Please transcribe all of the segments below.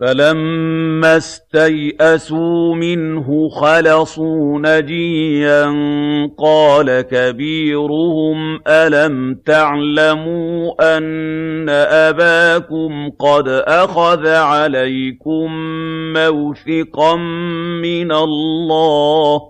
فَلَمَّا اسْتَيْأَسُوا مِنْهُ خَلَصُوا نَجِيًّا قَالَ كَبِيرُهُمْ أَلَمْ تَعْلَمُوا أَنَّ أَبَاكُمْ قَدْ أَخَذَ عَلَيْكُم مَّوْثِقًا مِّنَ اللَّهِ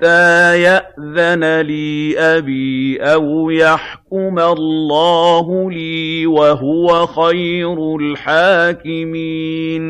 حَتَّىٰ يَأْذَنَ لِي أَبِي أَوْ يَحْكُمَ اللَّهُ لِي ۖ وَهُوَ خَيْرُ الْحَاكِمِينَ